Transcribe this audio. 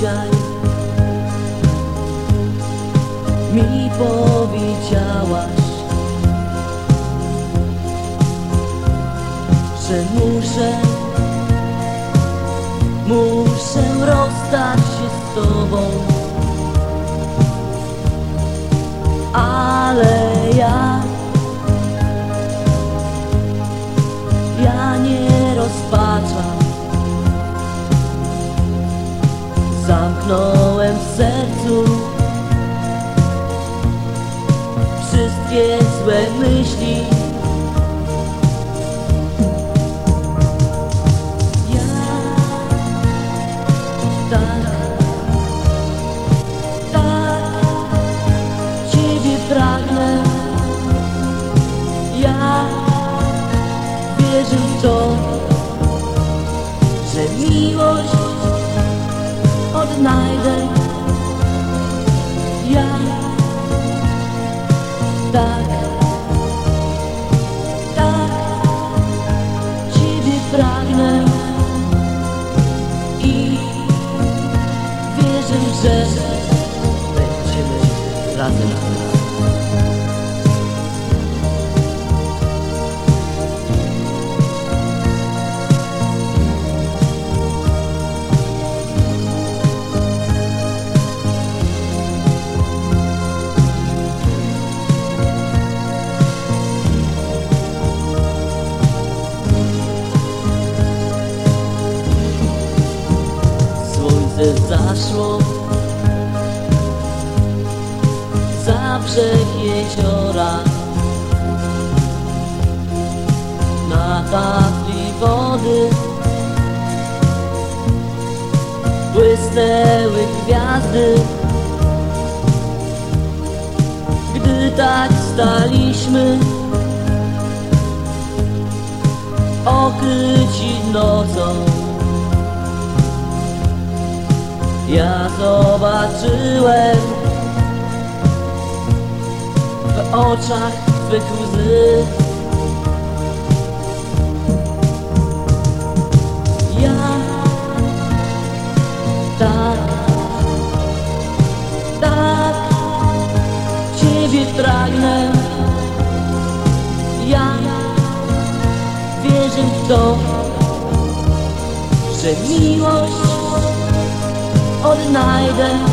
dzisiaj mi powiedziałaś, że muszę, muszę rozstać się z tobą, ale ja, ja nie rozpaczam. Zamknąłem w sercu wszystkie złe myśli. Ja tak, tak Ciebie pragnę. Ja wierzę w to, że miłość odnajdę. Ja tak, tak Ciebie pragnę i wierzę, że będziemy razem. Słońce zaszło. Za brzeg jeziora. Na tafli wody. Błysnęły gwiazdy. Gdy tak staliśmy okryci nocą Ja zobaczyłem w oczach Twych łzy. Ja tak, tak Ciebie pragnę. Ja wierzę w to, że miłość odnajdę Ja